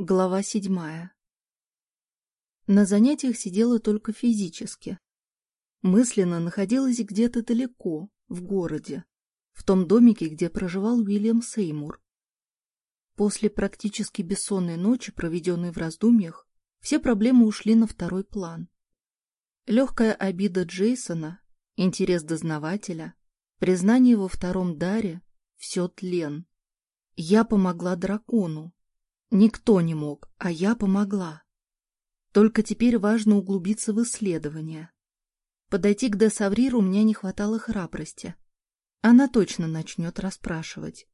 Глава седьмая. На занятиях сидела только физически. Мысленно находилась где-то далеко, в городе, в том домике, где проживал Уильям Сеймур. После практически бессонной ночи, проведенной в раздумьях, все проблемы ушли на второй план. Легкая обида Джейсона, интерес дознавателя, признание во втором даре — все тлен. Я помогла дракону, Никто не мог, а я помогла. Только теперь важно углубиться в исследование. Подойти к Десавриру у меня не хватало храбрости. Она точно начнет расспрашивать.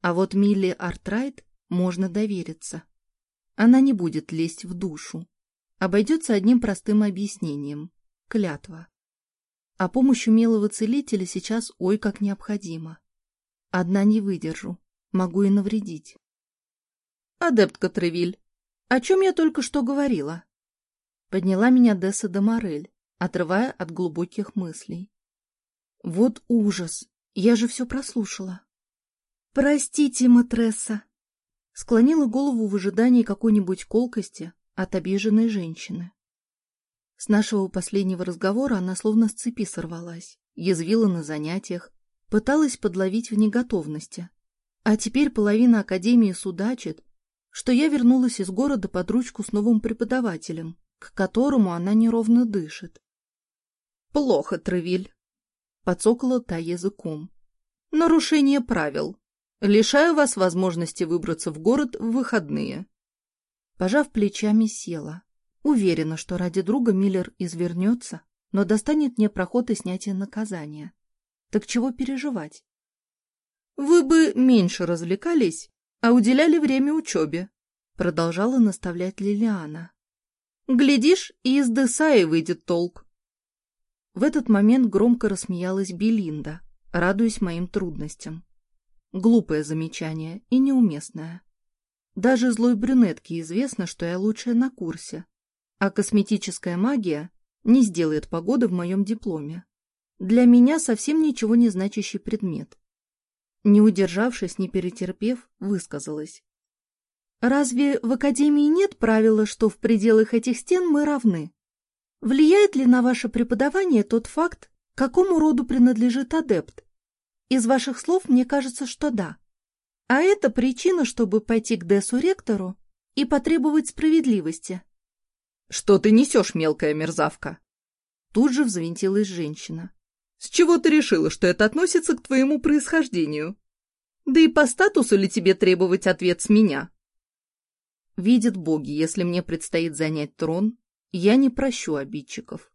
А вот Милли Артрайт можно довериться. Она не будет лезть в душу. Обойдется одним простым объяснением — клятва. А помощь умелого целителя сейчас ой как необходима. Одна не выдержу, могу и навредить. Адепт Тревиль, о чем я только что говорила?» Подняла меня Десса де Морель, отрывая от глубоких мыслей. «Вот ужас! Я же все прослушала!» «Простите, матресса!» Склонила голову в ожидании какой-нибудь колкости от обиженной женщины. С нашего последнего разговора она словно с цепи сорвалась, язвила на занятиях, пыталась подловить в неготовности. А теперь половина Академии судачит, что я вернулась из города под ручку с новым преподавателем, к которому она неровно дышит. — Плохо, Тревиль, — подсокала та языком. — Нарушение правил. Лишаю вас возможности выбраться в город в выходные. Пожав плечами, села. Уверена, что ради друга Миллер извернется, но достанет мне проход и снятие наказания. Так чего переживать? Вы бы меньше развлекались, а уделяли время учебе», — продолжала наставлять Лилиана. «Глядишь, и из Десаи выйдет толк». В этот момент громко рассмеялась Белинда, радуясь моим трудностям. Глупое замечание и неуместное. Даже злой брюнетке известно, что я лучшая на курсе, а косметическая магия не сделает погоды в моем дипломе. Для меня совсем ничего не значащий предмет. Не удержавшись, не перетерпев, высказалась. «Разве в Академии нет правила, что в пределах этих стен мы равны? Влияет ли на ваше преподавание тот факт, какому роду принадлежит адепт? Из ваших слов мне кажется, что да. А это причина, чтобы пойти к Десу-ректору и потребовать справедливости». «Что ты несешь, мелкая мерзавка?» Тут же взвинтилась женщина. С чего ты решила, что это относится к твоему происхождению? Да и по статусу ли тебе требовать ответ с меня? Видят боги, если мне предстоит занять трон, я не прощу обидчиков.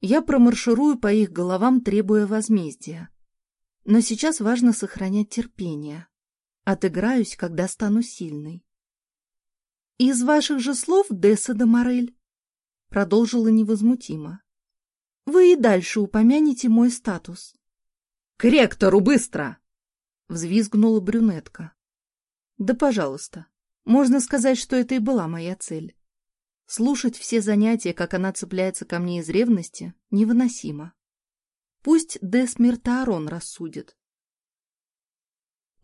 Я промарширую по их головам, требуя возмездия. Но сейчас важно сохранять терпение. Отыграюсь, когда стану сильной. «Из ваших же слов, Десса де Морель», — продолжила невозмутимо, вы и дальше упомянете мой статус. — К ректору быстро! — взвизгнула брюнетка. — Да, пожалуйста. Можно сказать, что это и была моя цель. Слушать все занятия, как она цепляется ко мне из ревности, невыносимо. Пусть Де Смертаарон рассудит.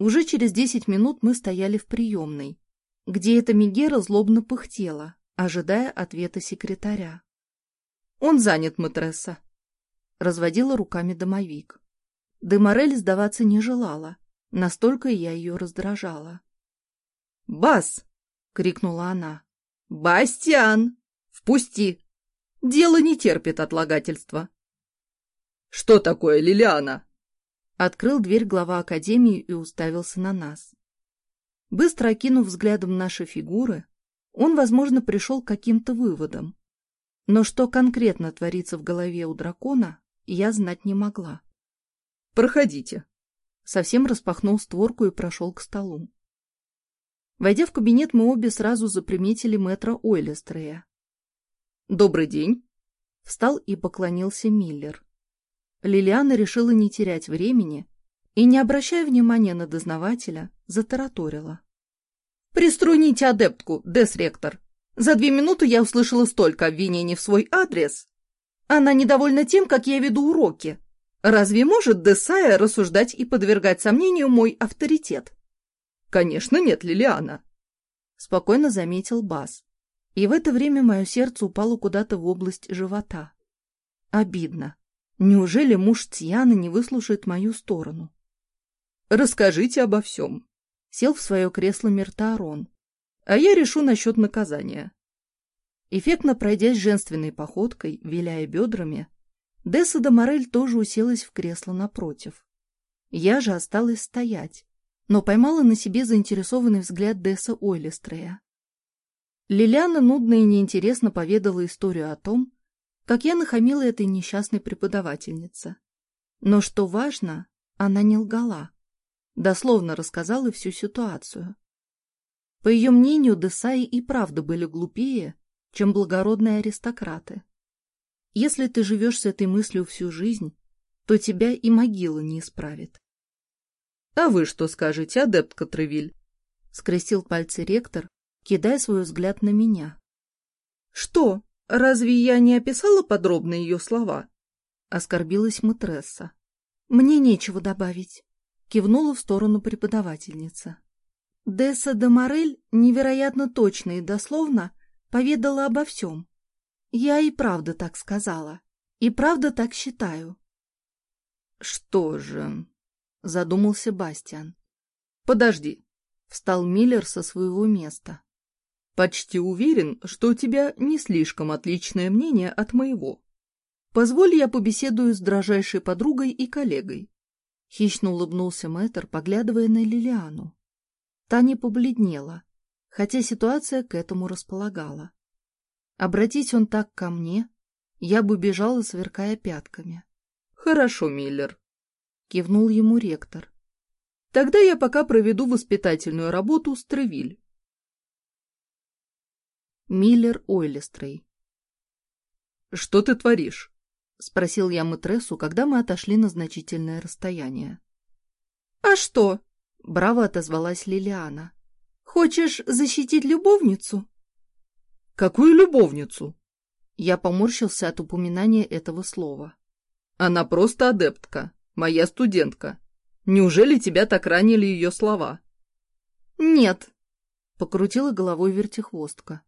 Уже через десять минут мы стояли в приемной, где эта Мегера злобно пыхтела, ожидая ответа секретаря. Он занят, матресса. Разводила руками домовик. Деморель сдаваться не желала. Настолько я ее раздражала. «Бас!» — крикнула она. «Бастиан! Впусти! Дело не терпит отлагательства!» «Что такое, Лилиана?» Открыл дверь глава академии и уставился на нас. Быстро окинув взглядом наши фигуры, он, возможно, пришел к каким-то выводам. Но что конкретно творится в голове у дракона, я знать не могла. «Проходите». Совсем распахнул створку и прошел к столу. Войдя в кабинет, мы обе сразу заприметили мэтра Ойлестрея. «Добрый день!» Встал и поклонился Миллер. Лилиана решила не терять времени и, не обращая внимания на дознавателя, затараторила. «Приструните адептку, десректор! За две минуты я услышала столько обвинений в свой адрес. Она недовольна тем, как я веду уроки. Разве может Десая рассуждать и подвергать сомнению мой авторитет? Конечно, нет, Лилиана. Спокойно заметил Бас. И в это время мое сердце упало куда-то в область живота. Обидно. Неужели муж Тьяны не выслушает мою сторону? Расскажите обо всем. Сел в свое кресло Миртаарон а я решу насчет наказания. Эффектно пройдясь женственной походкой, виляя бедрами, Десса де Морель тоже уселась в кресло напротив. Я же осталась стоять, но поймала на себе заинтересованный взгляд Десса Ойлистрея. Лилиана нудно и неинтересно поведала историю о том, как я нахамила этой несчастной преподавательнице. Но что важно, она не лгала. Дословно рассказала всю ситуацию. По ее мнению, Десаи и правда были глупее, чем благородные аристократы. Если ты живешь с этой мыслью всю жизнь, то тебя и могила не исправит. — А вы что скажете, адепт Катревиль? — скрестил пальцы ректор, кидая свой взгляд на меня. — Что, разве я не описала подробно ее слова? — оскорбилась матресса. — Мне нечего добавить, — кивнула в сторону преподавательница. Десса де Морель невероятно точно и дословно поведала обо всем. Я и правда так сказала, и правда так считаю. — Что же? — задумался Бастиан. — Подожди, — встал Миллер со своего места. — Почти уверен, что у тебя не слишком отличное мнение от моего. Позволь, я побеседую с дрожайшей подругой и коллегой. Хищно улыбнулся мэтр, поглядывая на Лилиану. Таня побледнела, хотя ситуация к этому располагала. Обратись он так ко мне, я бы бежала, сверкая пятками. — Хорошо, Миллер, — кивнул ему ректор. — Тогда я пока проведу воспитательную работу с Тревиль. Миллер Ойлестрей. — Что ты творишь? — спросил я Матрессу, когда мы отошли на значительное расстояние. — А что? Браво отозвалась Лилиана. «Хочешь защитить любовницу?» «Какую любовницу?» Я поморщился от упоминания этого слова. «Она просто адептка, моя студентка. Неужели тебя так ранили ее слова?» «Нет», — покрутила головой вертихвостка.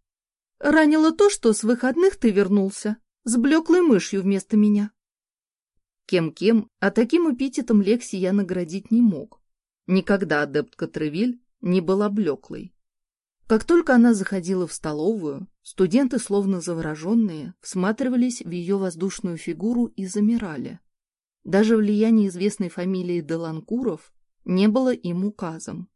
«Ранило то, что с выходных ты вернулся, с блеклой мышью вместо меня». Кем-кем, а таким эпитетом Лекси я наградить не мог. Никогда адептка Тревиль не была блеклой. Как только она заходила в столовую, студенты, словно завороженные, всматривались в ее воздушную фигуру и замирали. Даже влияние известной фамилии Деланкуров не было им указом.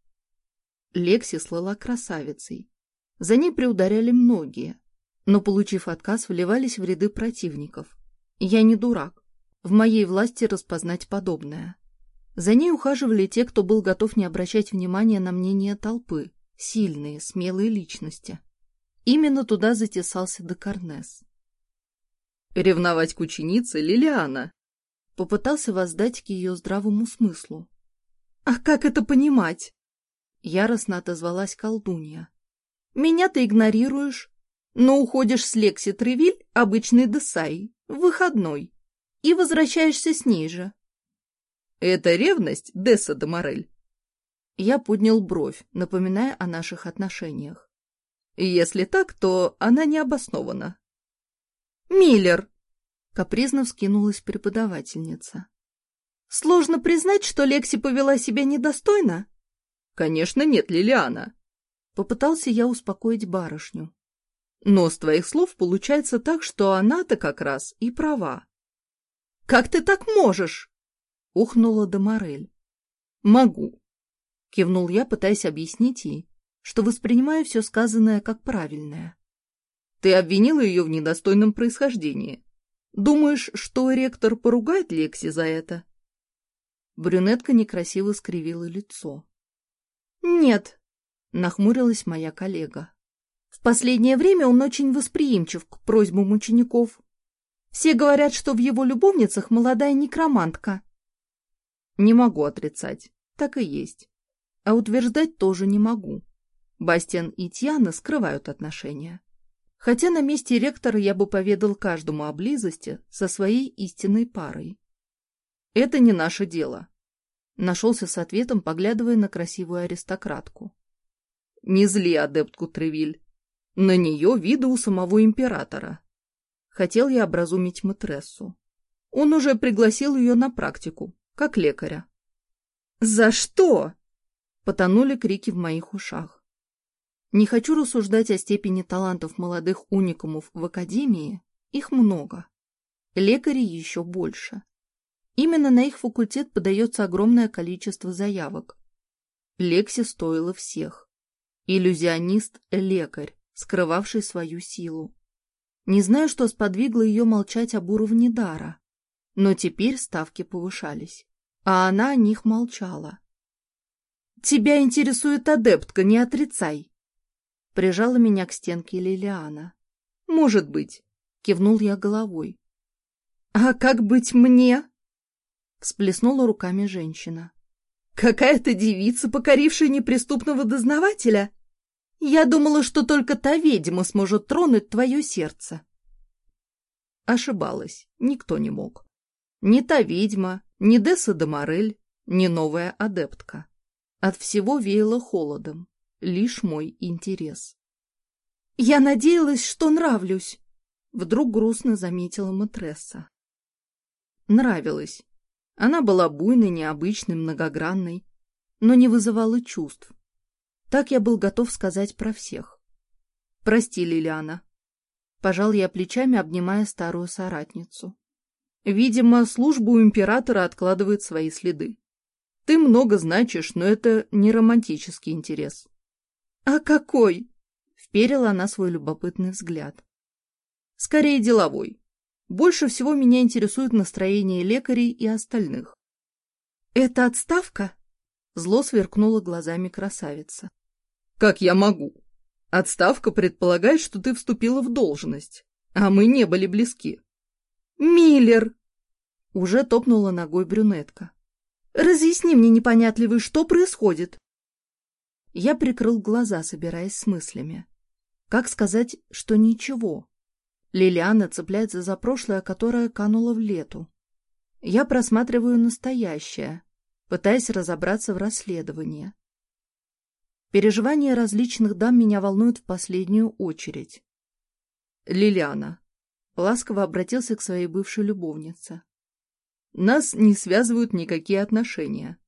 Лекси слала красавицей. За ней приударяли многие, но, получив отказ, вливались в ряды противников. Я не дурак. В моей власти распознать подобное. За ней ухаживали те, кто был готов не обращать внимания на мнение толпы, сильные, смелые личности. Именно туда затесался Декарнес. «Ревновать к ученице Лилиана!» Попытался воздать к ее здравому смыслу. «А как это понимать?» Яростно отозвалась колдунья. «Меня ты игнорируешь, но уходишь с Лекси Тревиль, обычной Десай, в выходной, и возвращаешься с ней же. Это ревность, Десса Деморель?» Я поднял бровь, напоминая о наших отношениях. «Если так, то она не обоснована». «Миллер!» — капризно вскинулась преподавательница. «Сложно признать, что Лекси повела себя недостойно?» «Конечно нет, Лилиана!» Попытался я успокоить барышню. «Но с твоих слов получается так, что она-то как раз и права». «Как ты так можешь?» — ухнула Деморель. «Могу», — кивнул я, пытаясь объяснить ей, что воспринимаю все сказанное как правильное. «Ты обвинила ее в недостойном происхождении. Думаешь, что ректор поругает Лекси за это?» Брюнетка некрасиво скривила лицо. «Нет», — нахмурилась моя коллега. «В последнее время он очень восприимчив к просьбам учеников. Все говорят, что в его любовницах молодая некромантка, не могу отрицать. Так и есть. А утверждать тоже не могу. Бастиан и Тиана скрывают отношения. Хотя на месте ректора я бы поведал каждому о близости со своей истинной парой. Это не наше дело. Нашелся с ответом, поглядывая на красивую аристократку. Не зли адептку Тревиль. На нее виду у самого императора. Хотел я образумить матрессу. Он уже пригласил ее на практику, как лекаря. «За что?» — потонули крики в моих ушах. Не хочу рассуждать о степени талантов молодых уникумов в академии, их много. Лекарей еще больше. Именно на их факультет подается огромное количество заявок. Лекси стоило всех. Иллюзионист — лекарь, скрывавший свою силу. Не знаю, что сподвигло ее молчать об уровне дара. Но теперь ставки повышались, а она о них молчала. «Тебя интересует адептка, не отрицай!» Прижала меня к стенке Лилиана. «Может быть», — кивнул я головой. «А как быть мне?» Всплеснула руками женщина. «Какая-то девица, покорившая неприступного дознавателя! Я думала, что только та ведьма сможет тронуть твое сердце!» Ошибалась, никто не мог. Ни та ведьма, ни Десса Доморель, ни новая адептка. От всего веяло холодом, лишь мой интерес. «Я надеялась, что нравлюсь», — вдруг грустно заметила матресса. Нравилась. Она была буйной, необычной, многогранной, но не вызывала чувств. Так я был готов сказать про всех. «Прости, Лилиана». Пожал я плечами, обнимая старую соратницу. Видимо, служба у императора откладывает свои следы. Ты много значишь, но это не романтический интерес. — А какой? — вперила она свой любопытный взгляд. — Скорее деловой. Больше всего меня интересует настроение лекарей и остальных. — Это отставка? — зло сверкнула глазами красавица. — Как я могу? Отставка предполагает, что ты вступила в должность, а мы не были близки. Миллер!» Уже топнула ногой брюнетка. «Разъясни мне, непонятливый, что происходит?» Я прикрыл глаза, собираясь с мыслями. Как сказать, что ничего? Лилиана цепляется за прошлое, которое кануло в лету. Я просматриваю настоящее, пытаясь разобраться в расследовании. Переживания различных дам меня волнуют в последнюю очередь. Лилиана, ласково обратился к своей бывшей любовнице. «Нас не связывают никакие отношения.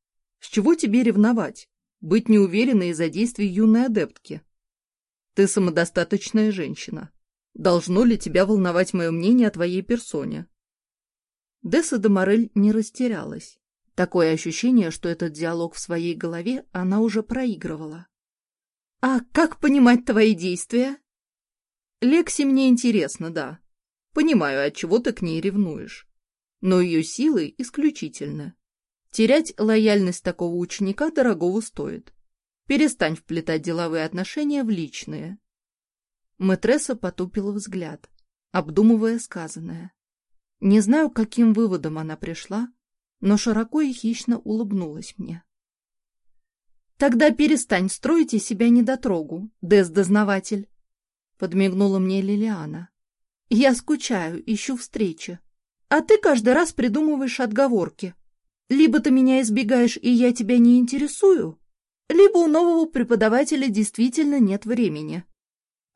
С чего тебе ревновать? Быть неуверенной из-за действий юной адептки? Ты самодостаточная женщина. Должно ли тебя волновать мое мнение о твоей персоне?» Десса де Морель не растерялась. Такое ощущение, что этот диалог в своей голове она уже проигрывала. «А как понимать твои действия?» «Лекси мне интересно, да», Понимаю, от чего ты к ней ревнуешь. Но ее силы исключительны. Терять лояльность такого ученика дорогого стоит. Перестань вплетать деловые отношения в личные. Мэтресса потупила взгляд, обдумывая сказанное. Не знаю, к каким выводам она пришла, но широко и хищно улыбнулась мне. «Тогда перестань строить из себя недотрогу, Дез-дознаватель!» — подмигнула мне Лилиана. Я скучаю, ищу встречи. А ты каждый раз придумываешь отговорки. Либо ты меня избегаешь, и я тебя не интересую, либо у нового преподавателя действительно нет времени.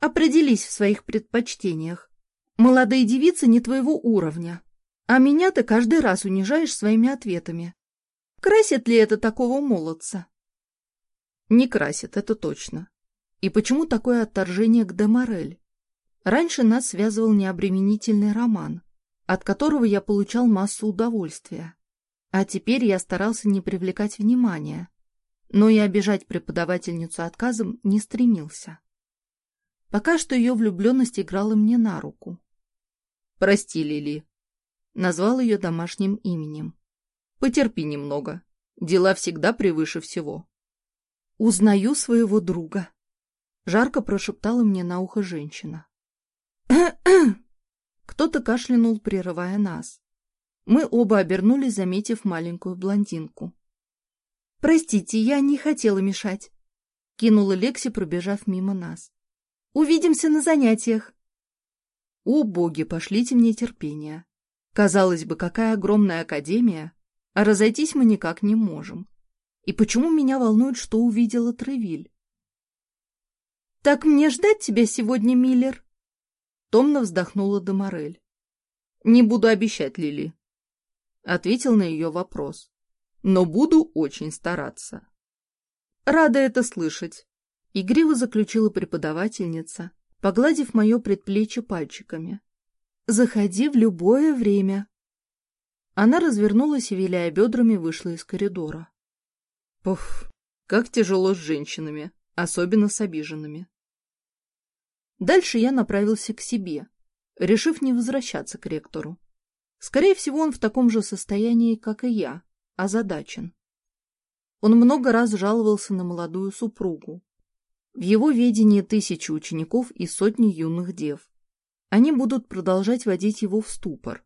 Определись в своих предпочтениях. Молодые девицы не твоего уровня, а меня ты каждый раз унижаешь своими ответами. Красит ли это такого молодца? Не красит, это точно. И почему такое отторжение к Деморель? Раньше нас связывал необременительный роман, от которого я получал массу удовольствия. А теперь я старался не привлекать внимания, но и обижать преподавательницу отказом не стремился. Пока что ее влюбленность играла мне на руку. «Прости, Лили», — назвал ее домашним именем. «Потерпи немного. Дела всегда превыше всего». «Узнаю своего друга», — жарко прошептала мне на ухо женщина. Кто-то кашлянул, прерывая нас. Мы оба обернулись, заметив маленькую блондинку. «Простите, я не хотела мешать», — кинула Лекси, пробежав мимо нас. «Увидимся на занятиях». «О, боги, пошлите мне терпение. Казалось бы, какая огромная академия, а разойтись мы никак не можем. И почему меня волнует, что увидела Тревиль?» «Так мне ждать тебя сегодня, Миллер?» Томно вздохнула Деморель. «Не буду обещать, Лили», — ответил на ее вопрос. «Но буду очень стараться». «Рада это слышать», — игриво заключила преподавательница, погладив мое предплечье пальчиками. «Заходи в любое время». Она развернулась и, виляя бедрами, вышла из коридора. «Пуф, как тяжело с женщинами, особенно с обиженными». Дальше я направился к себе, решив не возвращаться к ректору. Скорее всего, он в таком же состоянии, как и я, озадачен. Он много раз жаловался на молодую супругу. В его ведении тысячи учеников и сотни юных дев. Они будут продолжать водить его в ступор.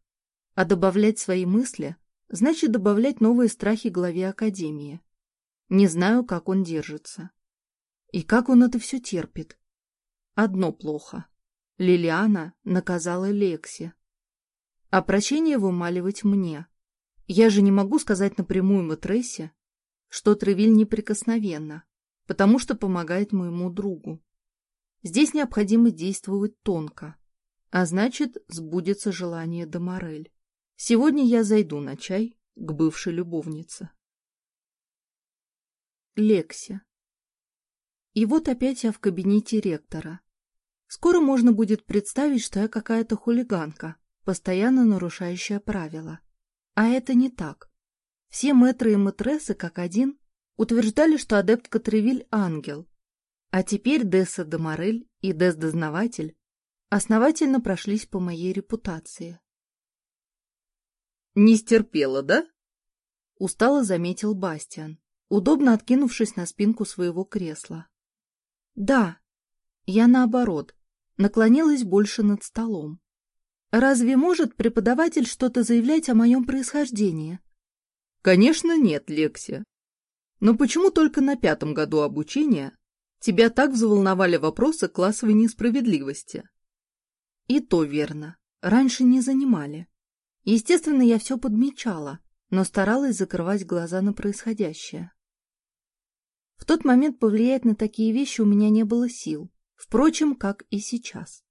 А добавлять свои мысли значит добавлять новые страхи главе Академии. Не знаю, как он держится. И как он это все терпит. Одно плохо. Лилиана наказала Лекси. А прощение вымаливать мне. Я же не могу сказать напрямую Матрессе, что Тревиль неприкосновенно, потому что помогает моему другу. Здесь необходимо действовать тонко, а значит, сбудется желание Доморель. Сегодня я зайду на чай к бывшей любовнице. Лекси. И вот опять я в кабинете ректора. Скоро можно будет представить, что я какая-то хулиганка, постоянно нарушающая правила. А это не так. Все мэтры и мэтрессы, как один, утверждали, что адепт Катревиль — ангел. А теперь Десса Доморель и Дес-дознаватель основательно прошлись по моей репутации. «Не стерпела, да?» — устало заметил Бастиан, удобно откинувшись на спинку своего кресла. Да. Я наоборот, наклонилась больше над столом. Разве может преподаватель что-то заявлять о моем происхождении? Конечно, нет, Лекси. Но почему только на пятом году обучения тебя так взволновали вопросы классовой несправедливости? И то верно. Раньше не занимали. Естественно, я все подмечала, но старалась закрывать глаза на происходящее. В тот момент повлиять на такие вещи у меня не было сил, впрочем, как и сейчас.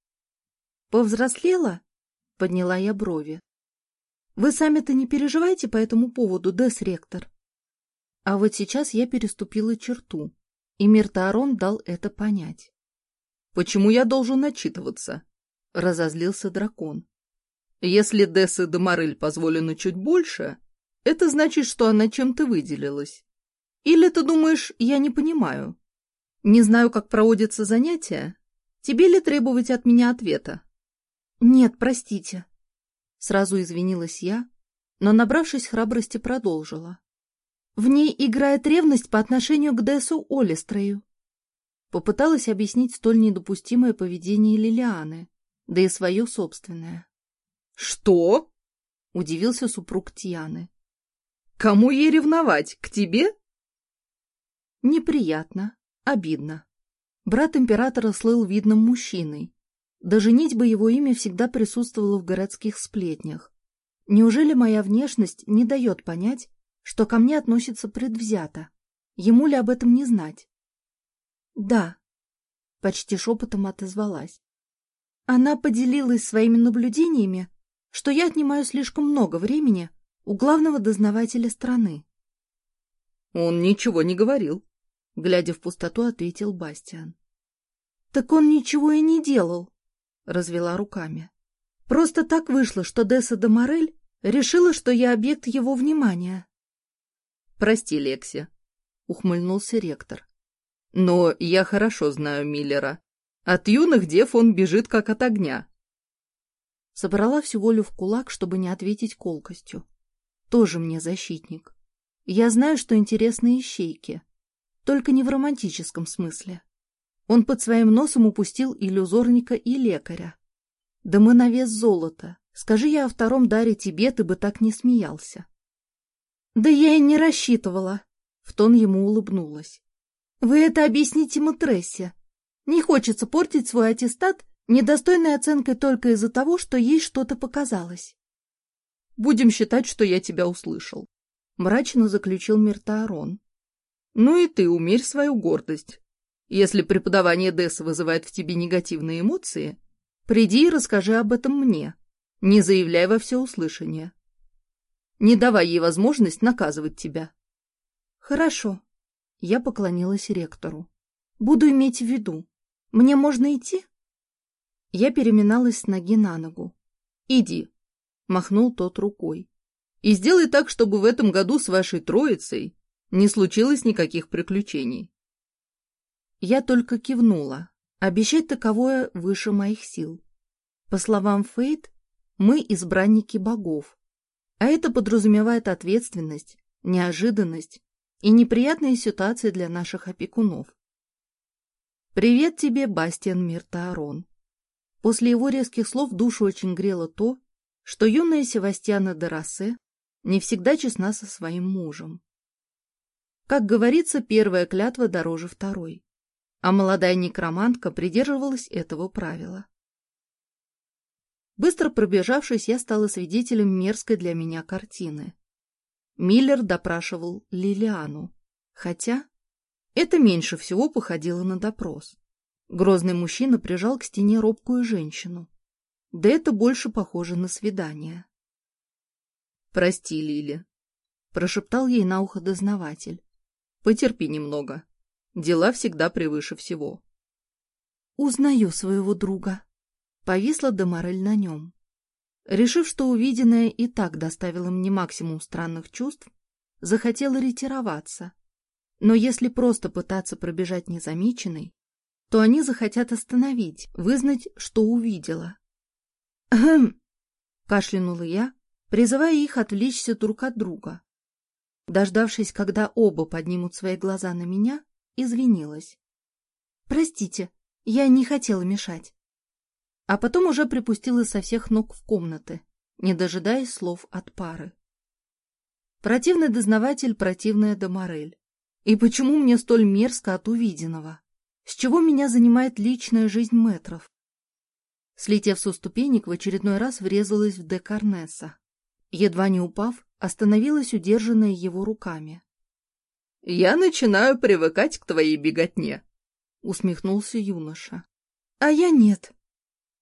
«Повзрослела?» — подняла я брови. «Вы сами-то не переживайте по этому поводу, Дес-ректор». А вот сейчас я переступила черту, и Миртаарон дал это понять. «Почему я должен отчитываться?» — разозлился дракон. «Если Дессе Деморель позволено чуть больше, это значит, что она чем-то выделилась. Или ты думаешь, я не понимаю? Не знаю, как проводятся занятия? Тебе ли требовать от меня ответа? Нет, простите. Сразу извинилась я, но, набравшись храбрости, продолжила. В ней играет ревность по отношению к Дессу Олистрою. Попыталась объяснить столь недопустимое поведение Лилианы, да и свое собственное. «Что — Что? — удивился супруг Тьяны. — Кому ей ревновать? К тебе? Неприятно, обидно. Брат императора слыл видным мужчиной. Даже нить бы его имя всегда присутствовало в городских сплетнях. Неужели моя внешность не дает понять, что ко мне относится предвзято? Ему ли об этом не знать? — Да, — почти шепотом отозвалась. Она поделилась своими наблюдениями, что я отнимаю слишком много времени у главного дознавателя страны. — Он ничего не говорил, — глядя в пустоту, ответил Бастиан. — Так он ничего и не делал, — развела руками. — Просто так вышло, что Десса де Морель решила, что я объект его внимания. — Прости, Лекси, — ухмыльнулся ректор. — Но я хорошо знаю Миллера. От юных дев он бежит, как от огня. Собрала всю волю в кулак, чтобы не ответить колкостью. Тоже мне защитник. Я знаю, что интересны ищейки только не в романтическом смысле. Он под своим носом упустил иллюзорника и лекаря. Да мы на вес золота. Скажи я о втором даре тебе, ты бы так не смеялся. Да я и не рассчитывала. В тон ему улыбнулась. Вы это объясните Матрессе. Не хочется портить свой аттестат недостойной оценкой только из-за того, что ей что-то показалось. Будем считать, что я тебя услышал. Мрачно заключил Миртаарон. Ну и ты умерь свою гордость. Если преподавание ДЭС вызывает в тебе негативные эмоции, приди и расскажи об этом мне, не заявляй во всеуслышание. Не давай ей возможность наказывать тебя. Хорошо. Я поклонилась ректору. Буду иметь в виду. Мне можно идти? Я переминалась с ноги на ногу. «Иди», — махнул тот рукой. «И сделай так, чтобы в этом году с вашей троицей не случилось никаких приключений. Я только кивнула. Обещать таковое выше моих сил. По словам Фейт, мы избранники богов. А это подразумевает ответственность, неожиданность и неприятные ситуации для наших опекунов. «Привет тебе, Бастиан Миртаарон». После его резких слов душу очень грело то, что юная Севастьяна Дерасе не всегда честна со своим мужем. Как говорится, первая клятва дороже второй. А молодая некромантка придерживалась этого правила. Быстро пробежавшись, я стала свидетелем мерзкой для меня картины. Миллер допрашивал Лилиану, хотя это меньше всего походило на допрос. Грозный мужчина прижал к стене робкую женщину. Да это больше похоже на свидание. — Прости, Лили, — прошептал ей на ухо дознаватель. Потерпи немного. Дела всегда превыше всего. Узнаю своего друга. Повисла Деморель на нем. Решив, что увиденное и так доставило мне максимум странных чувств, захотела ретироваться. Но если просто пытаться пробежать незамеченной, то они захотят остановить, вызнать, что увидела. «Хм!» — кашлянула я, призывая их отвлечься друг от друга. Дождавшись, когда оба поднимут свои глаза на меня, извинилась. «Простите, я не хотела мешать». А потом уже припустила со всех ног в комнаты, не дожидаясь слов от пары. Противный дознаватель, противная Доморель. И почему мне столь мерзко от увиденного? С чего меня занимает личная жизнь метров? Слетев со ступенек, в очередной раз врезалась в Декарнеса едва не упав, остановилась удержанная его руками. — Я начинаю привыкать к твоей беготне, — усмехнулся юноша. — А я нет.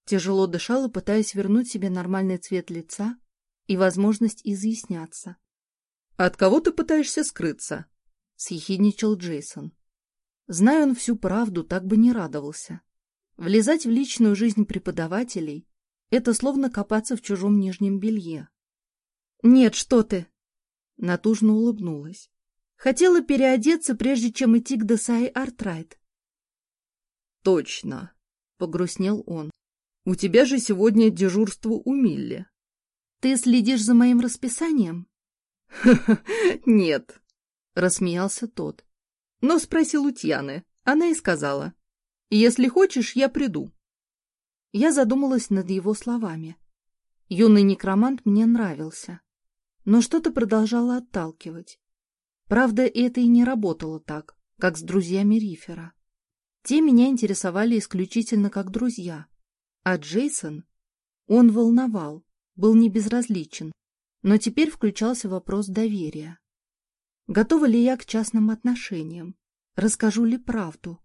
Тяжело дышала, пытаясь вернуть себе нормальный цвет лица и возможность изъясняться. — От кого ты пытаешься скрыться? — съехидничал Джейсон. Зная он всю правду, так бы не радовался. Влезать в личную жизнь преподавателей — это словно копаться в чужом нижнем белье. «Нет, что ты!» Натужно улыбнулась. Хотела переодеться, прежде чем идти к Десай Артрайт. «Точно!» — погрустнел он. «У тебя же сегодня дежурство у Милли». «Ты следишь за моим расписанием?» нет!» — рассмеялся тот. Но спросил у Тьяны. Она и сказала. «Если хочешь, я приду». Я задумалась над его словами. Юный некромант мне нравился но что-то продолжало отталкивать. Правда, это и не работало так, как с друзьями Рифера. Те меня интересовали исключительно как друзья, а Джейсон, он волновал, был не безразличен, но теперь включался вопрос доверия. Готова ли я к частным отношениям? Расскажу ли правду?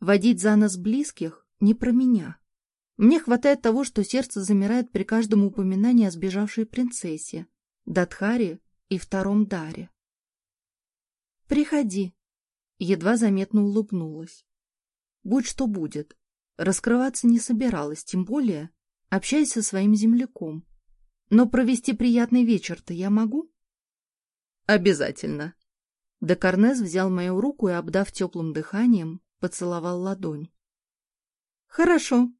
Водить за нас близких не про меня. Мне хватает того, что сердце замирает при каждом упоминании о сбежавшей принцессе, Датхаре и втором даре. «Приходи», — едва заметно улыбнулась. «Будь что будет, раскрываться не собиралась, тем более общаясь со своим земляком. Но провести приятный вечер-то я могу?» «Обязательно». Декарнес взял мою руку и, обдав теплым дыханием, поцеловал ладонь. «Хорошо»,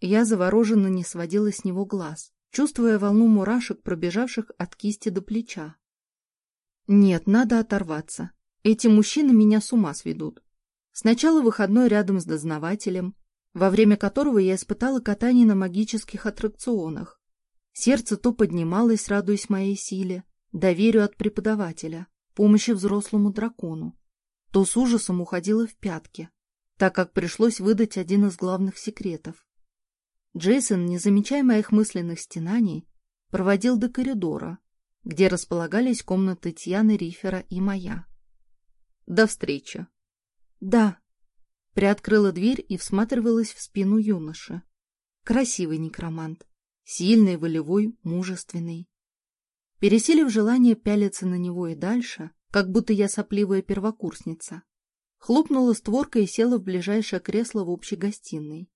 я завороженно не сводила с него глаз, чувствуя волну мурашек, пробежавших от кисти до плеча. Нет, надо оторваться. Эти мужчины меня с ума сведут. Сначала выходной рядом с дознавателем, во время которого я испытала катание на магических аттракционах. Сердце то поднималось, радуясь моей силе, доверию от преподавателя, помощи взрослому дракону, то с ужасом уходило в пятки, так как пришлось выдать один из главных секретов. Джейсон, не замечая моих мысленных стенаний, проводил до коридора, где располагались комнаты Тьяны Рифера и моя. «До встречи!» «Да!» Приоткрыла дверь и всматривалась в спину юноши. Красивый некромант, сильный, волевой, мужественный. Пересилив желание пялиться на него и дальше, как будто я сопливая первокурсница, хлопнула створкой и села в ближайшее кресло в общей гостиной.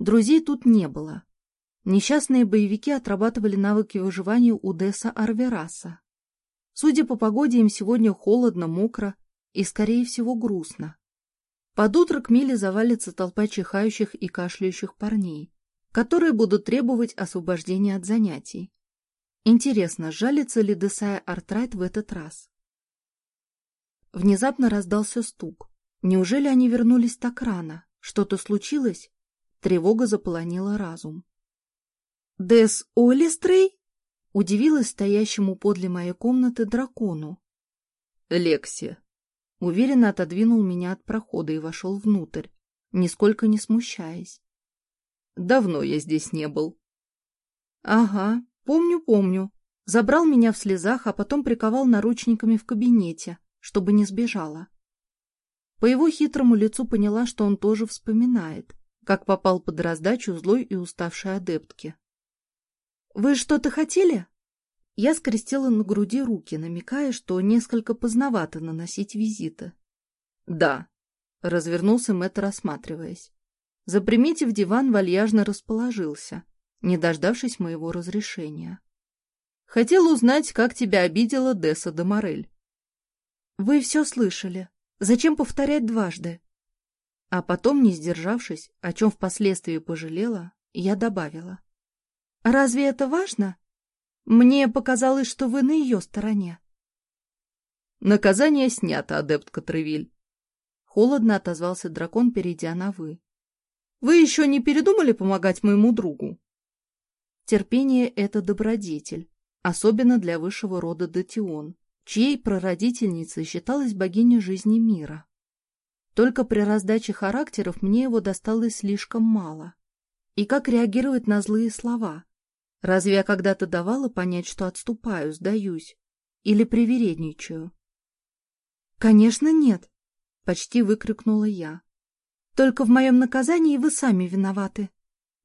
Друзей тут не было. Несчастные боевики отрабатывали навыки выживания у Деса Арвераса. Судя по погоде, им сегодня холодно, мокро и, скорее всего, грустно. Под утро к Миле завалится толпа чихающих и кашляющих парней, которые будут требовать освобождения от занятий. Интересно, жалится ли Десая Артрайт в этот раз? Внезапно раздался стук. Неужели они вернулись так рано? Что-то случилось? Тревога заполонила разум. «Дес Олистрей?» — удивилась стоящему подле моей комнаты дракону. «Лекси!» — уверенно отодвинул меня от прохода и вошел внутрь, нисколько не смущаясь. «Давно я здесь не был». «Ага, помню, помню. Забрал меня в слезах, а потом приковал наручниками в кабинете, чтобы не сбежала». По его хитрому лицу поняла, что он тоже вспоминает как попал под раздачу злой и уставшей адептки. «Вы что-то хотели?» Я скрестила на груди руки, намекая, что несколько поздновато наносить визиты. «Да», — развернулся Мэтт, рассматриваясь. Заприметив диван, вальяжно расположился, не дождавшись моего разрешения. «Хотел узнать, как тебя обидела Десса де Морель». «Вы все слышали. Зачем повторять дважды?» А потом, не сдержавшись, о чем впоследствии пожалела, я добавила. «Разве это важно? Мне показалось, что вы на ее стороне». «Наказание снято, адепт Катревиль», — холодно отозвался дракон, перейдя на «вы». «Вы еще не передумали помогать моему другу?» Терпение — это добродетель, особенно для высшего рода Датион, чьей прародительницей считалась богиня жизни мира. Только при раздаче характеров мне его досталось слишком мало. И как реагировать на злые слова? Разве я когда-то давала понять, что отступаю, сдаюсь? Или привередничаю? «Конечно, нет!» — почти выкрикнула я. «Только в моем наказании вы сами виноваты.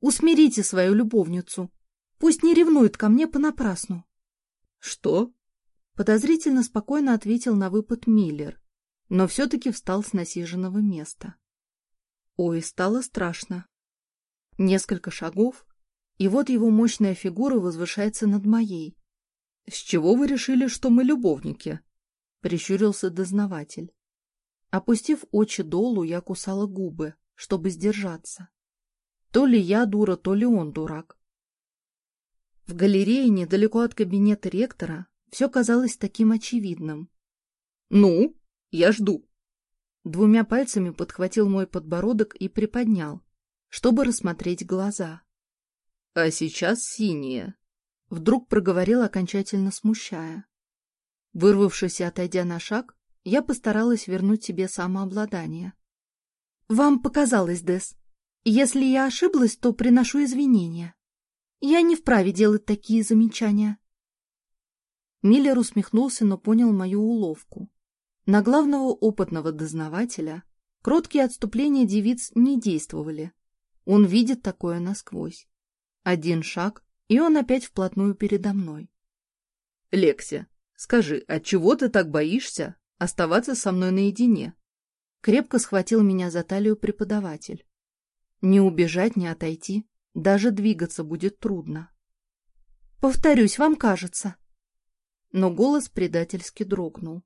Усмирите свою любовницу. Пусть не ревнует ко мне понапрасну». «Что?» — подозрительно спокойно ответил на выпад Миллер но все-таки встал с насиженного места. Ой, стало страшно. Несколько шагов, и вот его мощная фигура возвышается над моей. — С чего вы решили, что мы любовники? — прищурился дознаватель. Опустив очи долу, я кусала губы, чтобы сдержаться. То ли я дура, то ли он дурак. В галерее, недалеко от кабинета ректора, все казалось таким очевидным. — Ну? Я жду. Двумя пальцами подхватил мой подбородок и приподнял, чтобы рассмотреть глаза. А сейчас синие. Вдруг проговорил, окончательно смущая. Вырвавшись и отойдя на шаг, я постаралась вернуть себе самообладание. «Вам показалось, Дес. Если я ошиблась, то приношу извинения. Я не вправе делать такие замечания». Миллер усмехнулся, но понял мою уловку. На главного опытного дознавателя кроткие отступления девиц не действовали. Он видит такое насквозь. Один шаг, и он опять вплотную передо мной. — Лекси, скажи, от чего ты так боишься оставаться со мной наедине? Крепко схватил меня за талию преподаватель. Не убежать, не отойти, даже двигаться будет трудно. — Повторюсь, вам кажется. Но голос предательски дрогнул.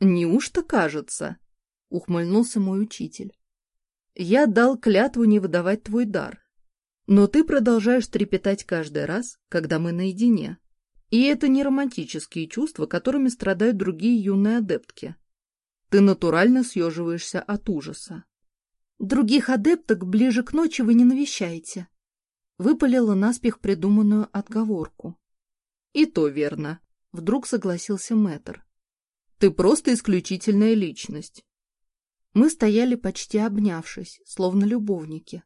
«Неужто кажется?» — ухмыльнулся мой учитель. «Я дал клятву не выдавать твой дар, но ты продолжаешь трепетать каждый раз, когда мы наедине. И это не романтические чувства, которыми страдают другие юные адептки. Ты натурально съеживаешься от ужаса. Других адепток ближе к ночи вы не навещаете. Выпалила наспех придуманную отговорку. И то верно. Вдруг согласился мэтр. Ты просто исключительная личность. Мы стояли почти обнявшись, словно любовники,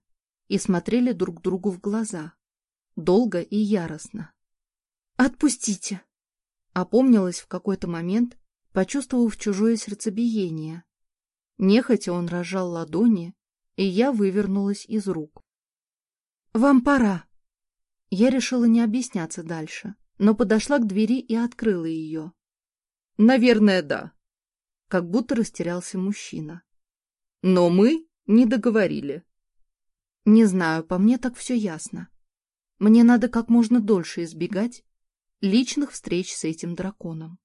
и смотрели друг другу в глаза. Долго и яростно. «Отпустите!» Опомнилась в какой-то момент, почувствовав чужое сердцебиение. Нехотя он разжал ладони, и я вывернулась из рук. «Вам пора!» Я решила не объясняться дальше, но подошла к двери и открыла ее. Наверное, да. Как будто растерялся мужчина. Но мы не договорили. Не знаю, по мне так все ясно. Мне надо как можно дольше избегать личных встреч с этим драконом.